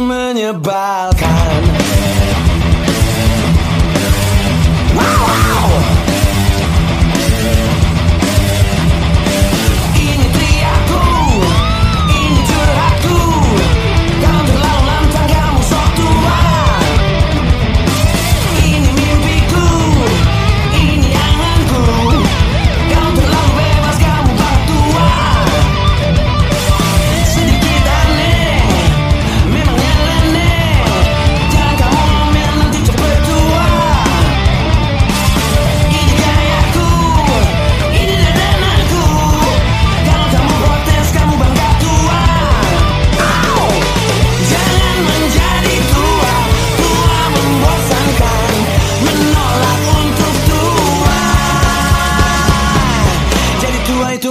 menyebalkan Wow, wow.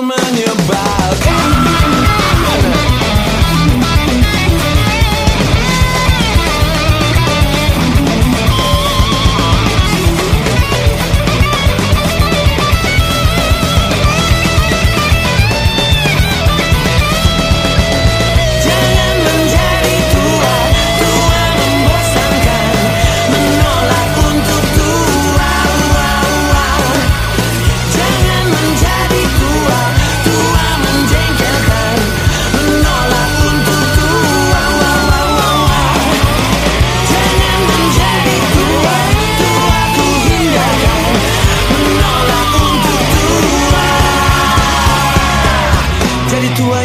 Tua itu menyebalkan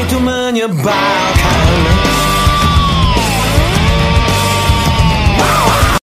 itu menyebalkan.